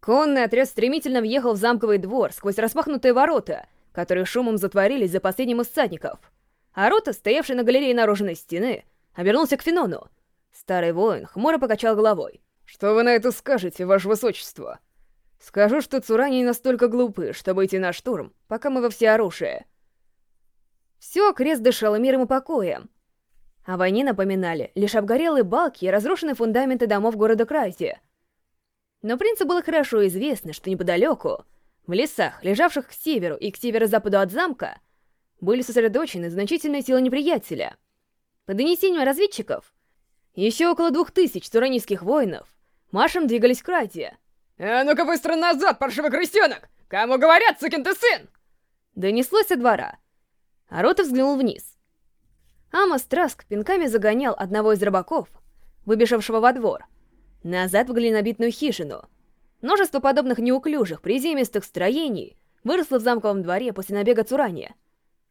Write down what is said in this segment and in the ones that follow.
Конный отряд стремительно въехал в замковый двор сквозь распахнутые ворота, которые шумом затворились за последним из всадников. А рота, стоявший на галерее наружной стены, обернулся к Фенону. Старый воин хмуро покачал головой. «Что вы на это скажете, ваше высочество?» «Скажу, что цурани настолько глупы, чтобы идти на штурм, пока мы во всеоружие». Все крест дышало миром и покоем. О войне напоминали лишь обгорелые балки и разрушенные фундаменты домов города Крайзи. Но принцу было хорошо известно, что неподалеку, в лесах, лежавших к северу и к северо-западу от замка, были сосредоточены значительные силы неприятеля. По донесению разведчиков, еще около двух тысяч туранийских воинов маршем двигались к Райте. «А ну-ка быстро назад, паршивый крестенок! Кому говорят, сукин ты сын?» Донеслось со двора. Арота взглянул вниз. Амос Траск пинками загонял одного из рыбаков, выбежавшего во двор, назад в глинобитную хижину. Множество подобных неуклюжих, приземистых строений выросло в замковом дворе после набега Цурани.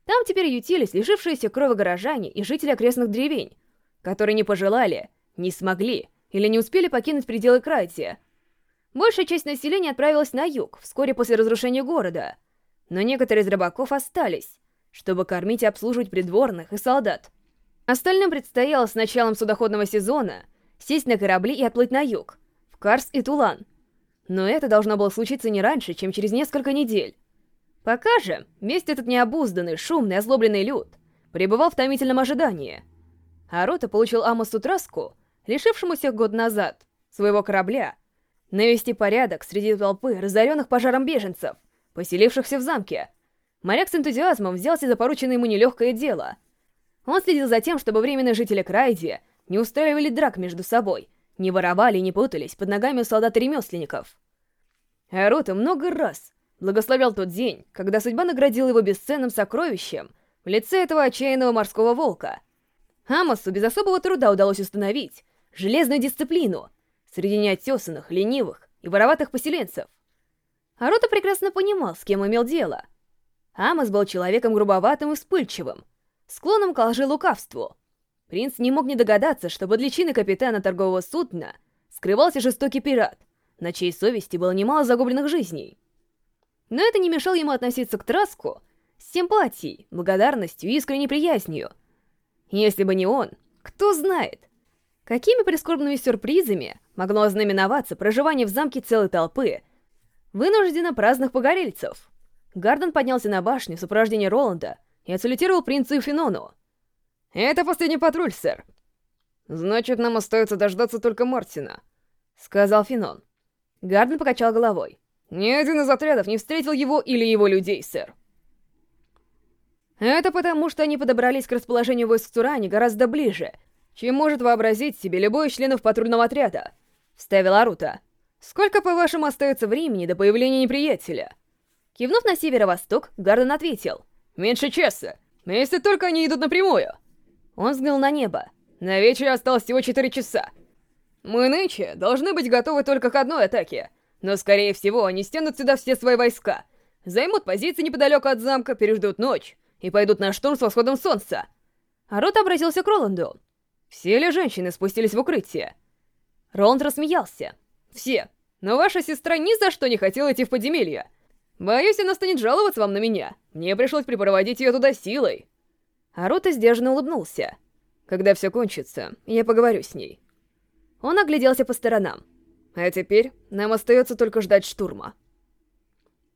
Там теперь ютились лишившиеся крови горожане и жители окрестных деревень, которые не пожелали, не смогли или не успели покинуть пределы Крайтия. Большая часть населения отправилась на юг вскоре после разрушения города, но некоторые из рыбаков остались, чтобы кормить и обслуживать придворных и солдат. Остальным предстояло с началом судоходного сезона сесть на корабли и отплыть на юг, в Карс и Тулан. Но это должно было случиться не раньше, чем через несколько недель. Пока же, весь этот необузданный, шумный, озлобленный люд пребывал в томительном ожидании. А Рота получил Амосу Траску, лишившемуся год назад, своего корабля, навести порядок среди толпы разоренных пожаром беженцев, поселившихся в замке, Моряк с энтузиазмом взялся за порученное ему нелегкое дело. Он следил за тем, чтобы временные жители Крайди не устраивали драк между собой, не воровали и не путались под ногами у солдат и ремесленников. Арута много раз благословлял тот день, когда судьба наградила его бесценным сокровищем в лице этого отчаянного морского волка. Амосу без особого труда удалось установить железную дисциплину среди неотесанных, ленивых и вороватых поселенцев. Арута прекрасно понимал, с кем имел дело — Амос был человеком грубоватым и вспыльчивым, склонным к лжи лукавству. Принц не мог не догадаться, что под личиной капитана торгового судна скрывался жестокий пират, на чьей совести было немало загубленных жизней. Но это не мешало ему относиться к Траску с симпатией, благодарностью и искренней приязнью. Если бы не он, кто знает, какими прискорбными сюрпризами могло ознаменоваться проживание в замке целой толпы вынужденно праздных погорельцев. Гарден поднялся на башню в сопровождении Роланда и отсалютировал принцу и Фенону. «Это последний патруль, сэр». «Значит, нам остается дождаться только Мартина», — сказал Фенон. Гарден покачал головой. «Ни один из отрядов не встретил его или его людей, сэр». «Это потому, что они подобрались к расположению войск Цурани гораздо ближе, чем может вообразить себе любой из членов патрульного отряда», — вставила Арута. «Сколько, по-вашему, остается времени до появления неприятеля?» Кивнув на северо-восток, Гарден ответил. «Меньше часа, если только они идут напрямую». Он взглянул на небо. «На вечер осталось всего четыре часа. Мы нынче должны быть готовы только к одной атаке, но, скорее всего, они стянут сюда все свои войска, займут позиции неподалеку от замка, переждут ночь и пойдут на штурм с восходом солнца». А Рот обратился к Роланду. «Все ли женщины спустились в укрытие?» Роланд рассмеялся. «Все. Но ваша сестра ни за что не хотела идти в подземелье. Боюсь, она станет жаловаться вам на меня. Мне пришлось припроводить ее туда силой. Арута сдержанно улыбнулся. Когда все кончится, я поговорю с ней. Он огляделся по сторонам. А теперь нам остается только ждать штурма.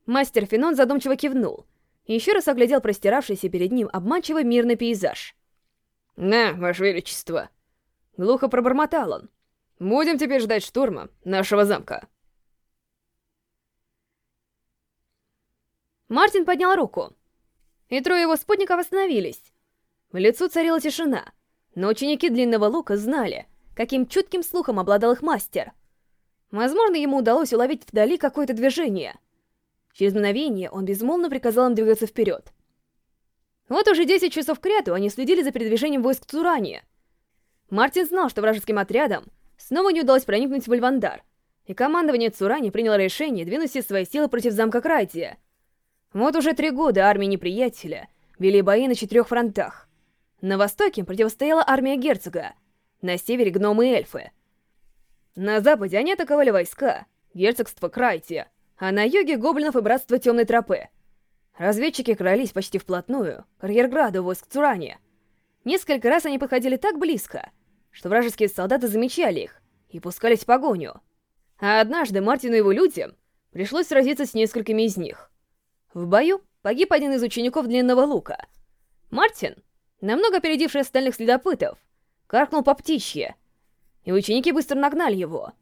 Мастер Фенон задумчиво кивнул еще раз оглядел простиравшийся перед ним обманчивый мирный пейзаж. «На, Ваше Величество!» Глухо пробормотал он. «Будем теперь ждать штурма нашего замка». Мартин поднял руку, и трое его спутников остановились. В лицу царила тишина, но ученики Длинного Лука знали, каким чутким слухом обладал их мастер. Возможно, ему удалось уловить вдали какое-то движение. Через мгновение он безмолвно приказал им двигаться вперед. Вот уже 10 часов к ряду они следили за передвижением войск Цурани. Мартин знал, что вражеским отрядам снова не удалось проникнуть в Альвандар, и командование Цурани приняло решение двинуть все свои силы против замка Крайтия — вот уже три года армии неприятеля вели бои на четырех фронтах. На востоке противостояла армия герцога, на севере гномы и эльфы. На западе они атаковали войска, герцогство Крайте, а на юге — гоблинов и братство Темной Тропы. Разведчики крались почти вплотную к арьерграду войск Цурани. Несколько раз они подходили так близко, что вражеские солдаты замечали их и пускались в погоню. А однажды Мартину и его людям пришлось сразиться с несколькими из них. В бою погиб один из учеников длинного лука. Мартин, намного опередивший остальных следопытов, каркнул по птичье, и ученики быстро нагнали его.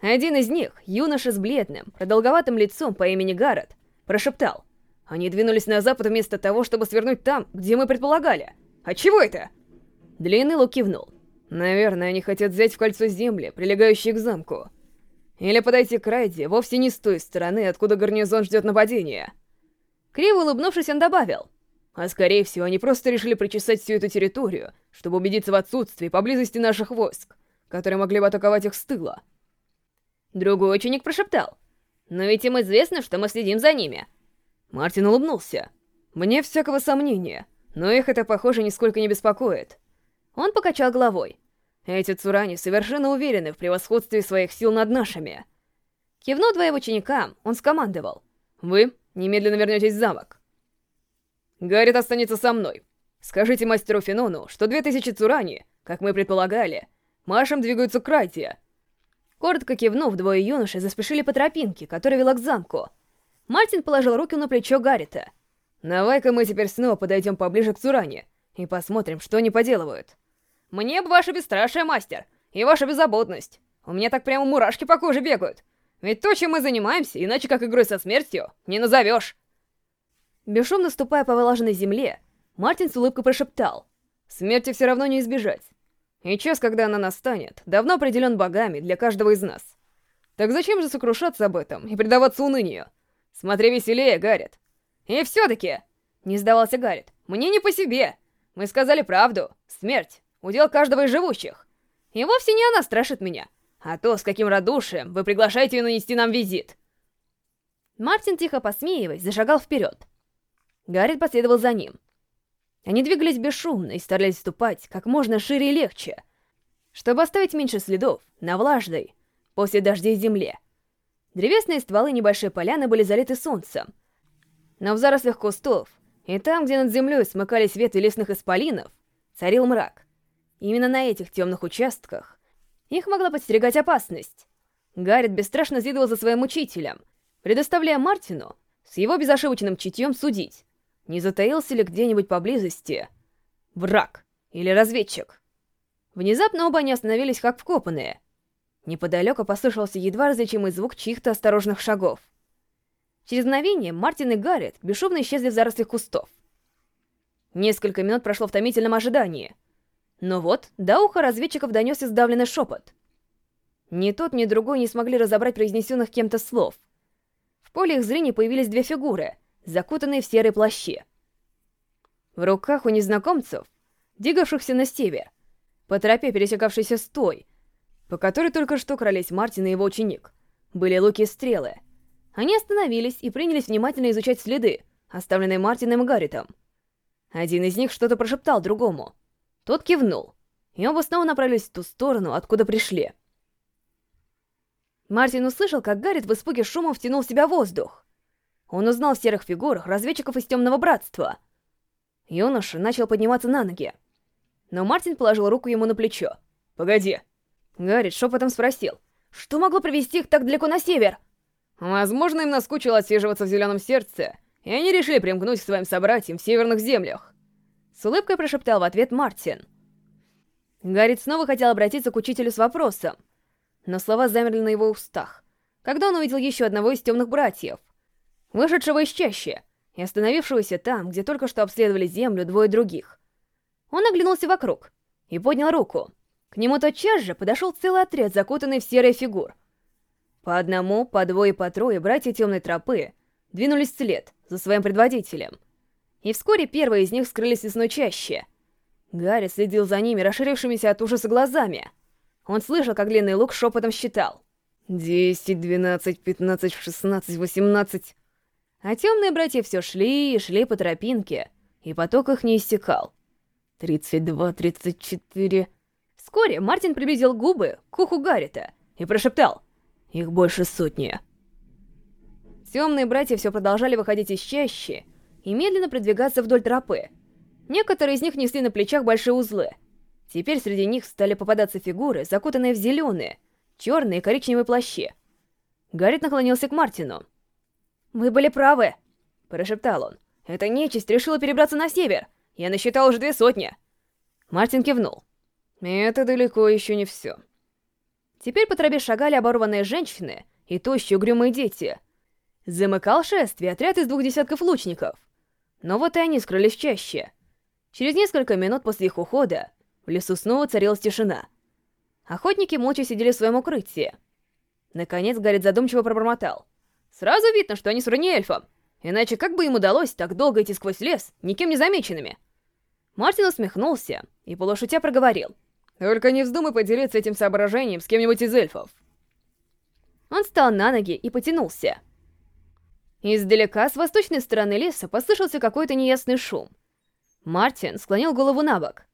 Один из них, юноша с бледным, продолговатым лицом по имени Гаррет, прошептал. Они двинулись на запад вместо того, чтобы свернуть там, где мы предполагали. А чего это? Длинный лук кивнул. Наверное, они хотят взять в кольцо земли, прилегающие к замку. Или подойти к Райде вовсе не с той стороны, откуда гарнизон ждет нападения. Криво улыбнувшись, он добавил. А скорее всего, они просто решили причесать всю эту территорию, чтобы убедиться в отсутствии поблизости наших войск, которые могли бы атаковать их с тыла. Другой ученик прошептал. «Но ведь им известно, что мы следим за ними». Мартин улыбнулся. «Мне всякого сомнения, но их это, похоже, нисколько не беспокоит». Он покачал головой. Эти Цурани совершенно уверены в превосходстве своих сил над нашими. Кивнув двоим ученикам, он скомандовал. «Вы немедленно вернетесь в замок». «Гаррит останется со мной. Скажите мастеру Фенону, что две тысячи Цурани, как мы предполагали, маршем двигаются к Крайте». Коротко кивнув, двое юношей заспешили по тропинке, которая вела к замку. Мартин положил руку на плечо Гаррита. «Давай-ка мы теперь снова подойдем поближе к Цуране и посмотрим, что они поделывают». Мне бы ваше бесстрашие, мастер, и ваша беззаботность. У меня так прямо мурашки по коже бегают. Ведь то, чем мы занимаемся, иначе как игрой со смертью, не назовешь. Бесшумно ступая по влажной земле, Мартин с улыбкой прошептал. Смерти все равно не избежать. И час, когда она настанет, давно определен богами для каждого из нас. Так зачем же сокрушаться об этом и предаваться унынию? Смотри веселее, Гаррит. И все-таки, не сдавался Гаррит, мне не по себе. Мы сказали правду. Смерть удел каждого из живущих. И вовсе не она страшит меня, а то, с каким радушием вы приглашаете ее нанести нам визит. Мартин, тихо посмеиваясь, зашагал вперед. Гаррит последовал за ним. Они двигались бесшумно и старались ступать как можно шире и легче, чтобы оставить меньше следов на влажной, после дождей земле. Древесные стволы небольшой поляны были залиты солнцем, но в зарослях кустов и там, где над землей смыкались ветви лесных исполинов, царил мрак. Именно на этих темных участках их могла подстерегать опасность. Гаррет бесстрашно следовал за своим учителем, предоставляя Мартину с его безошибочным чутьем судить, не затаился ли где-нибудь поблизости враг или разведчик. Внезапно оба они остановились как вкопанные. Неподалеку послышался едва различимый звук чьих-то осторожных шагов. Через мгновение Мартин и Гаррет бесшумно исчезли в зарослях кустов. Несколько минут прошло в томительном ожидании — но вот до уха разведчиков донесся сдавленный шепот. Ни тот, ни другой не смогли разобрать произнесенных кем-то слов. В поле их зрения появились две фигуры, закутанные в серые плащи. В руках у незнакомцев, двигавшихся на север, по тропе, пересекавшейся с той, по которой только что крались Мартин и его ученик, были луки и стрелы. Они остановились и принялись внимательно изучать следы, оставленные Мартином и Гарритом. Один из них что-то прошептал другому — тот кивнул, и оба снова направились в ту сторону, откуда пришли. Мартин услышал, как Гаррит в испуге шумом втянул в себя воздух. Он узнал в серых фигурах разведчиков из Темного Братства. Юноша начал подниматься на ноги. Но Мартин положил руку ему на плечо. «Погоди». Гаррит шепотом спросил, что могло привести их так далеко на север? Возможно, им наскучило отсиживаться в Зеленом Сердце, и они решили примкнуть к своим собратьям в Северных Землях. С улыбкой прошептал в ответ Мартин. Гаррит снова хотел обратиться к учителю с вопросом, но слова замерли на его устах, когда он увидел еще одного из темных братьев, вышедшего из чащи и остановившегося там, где только что обследовали землю двое других. Он оглянулся вокруг и поднял руку. К нему тотчас же подошел целый отряд, закутанный в серые фигур. По одному, по двое, по трое братья Темной Тропы двинулись вслед за своим предводителем — и вскоре первые из них скрылись в лесной чаще. Гарри следил за ними, расширившимися от ужаса глазами. Он слышал, как длинный лук шепотом считал. «Десять, двенадцать, пятнадцать, шестнадцать, восемнадцать...» А темные братья все шли и шли по тропинке, и поток их не истекал. «Тридцать два, тридцать четыре...» Вскоре Мартин приблизил губы к уху Гаррита и прошептал. Их больше сотни. Темные братья все продолжали выходить из чащи и медленно продвигаться вдоль тропы. Некоторые из них несли на плечах большие узлы. Теперь среди них стали попадаться фигуры, закутанные в зеленые, черные и коричневые плащи. Гаррит наклонился к Мартину. «Вы были правы», — прошептал он. «Эта нечисть решила перебраться на север. Я насчитал уже две сотни». Мартин кивнул. «Это далеко еще не все». Теперь по тропе шагали оборванные женщины и тощие угрюмые дети. Замыкал шествие отряд из двух десятков лучников. Но вот и они скрылись чаще. Через несколько минут после их ухода в лесу снова царилась тишина. Охотники молча сидели в своем укрытии. Наконец Гаррит задумчиво пробормотал. «Сразу видно, что они с эльфом. Иначе как бы им удалось так долго идти сквозь лес, никем не замеченными?» Мартин усмехнулся и полушутя проговорил. «Только не вздумай поделиться этим соображением с кем-нибудь из эльфов». Он встал на ноги и потянулся. Издалека, с восточной стороны леса, послышался какой-то неясный шум. Мартин склонил голову на бок.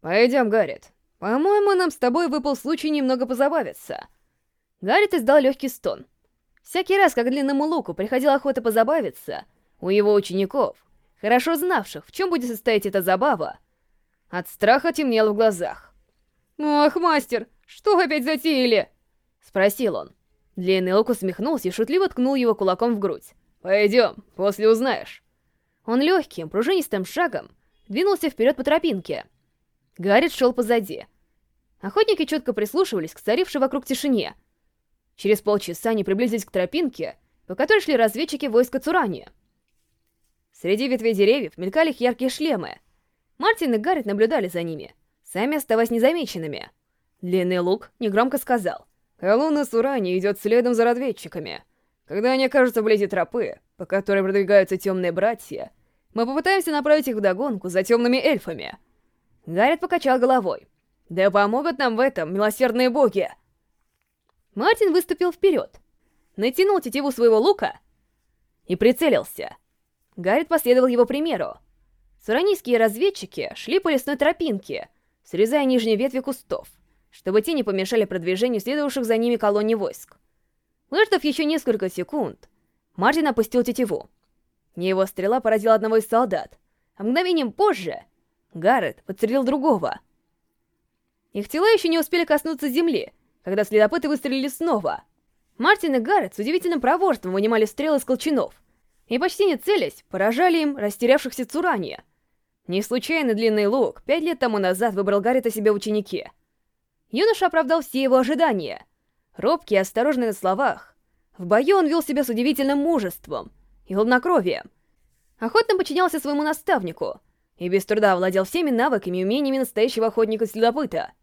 «Пойдем, Гаррит. По-моему, нам с тобой выпал случай немного позабавиться». Гаррит издал легкий стон. Всякий раз, как длинному луку приходила охота позабавиться, у его учеников, хорошо знавших, в чем будет состоять эта забава, от страха темнело в глазах. «Ах, мастер, что опять затеяли?» — спросил он. Длинный лук усмехнулся и шутливо ткнул его кулаком в грудь. «Пойдем, после узнаешь». Он легким, пружинистым шагом двинулся вперед по тропинке. Гаррит шел позади. Охотники четко прислушивались к царившей вокруг тишине. Через полчаса они приблизились к тропинке, по которой шли разведчики войска Цурани. Среди ветвей деревьев мелькали их яркие шлемы. Мартин и Гаррит наблюдали за ними, сами оставаясь незамеченными. Длинный лук негромко сказал. «Колонна Цурани идет следом за разведчиками. Когда они окажутся вблизи тропы, по которой продвигаются темные братья, мы попытаемся направить их вдогонку за темными эльфами». Гаррит покачал головой. «Да помогут нам в этом милосердные боги!» Мартин выступил вперед, натянул тетиву своего лука и прицелился. Гаррит последовал его примеру. Суранийские разведчики шли по лесной тропинке, срезая нижние ветви кустов, чтобы те не помешали продвижению следовавших за ними колонне войск. Выждав еще несколько секунд, Мартин опустил тетиву. Его стрела поразила одного из солдат, а мгновением позже Гаррет подстрелил другого. Их тела еще не успели коснуться земли, когда следопыты выстрелили снова. Мартин и Гаррет с удивительным проворством вынимали стрелы из колчанов, и почти не целясь, поражали им растерявшихся Цурания. Не случайно длинный лук пять лет тому назад выбрал Гаррета себе ученике. Юноша оправдал все его ожидания. Робкий и осторожный на словах, в бою он вел себя с удивительным мужеством и хладнокровием. Охотно подчинялся своему наставнику и без труда овладел всеми навыками и умениями настоящего охотника-следопыта —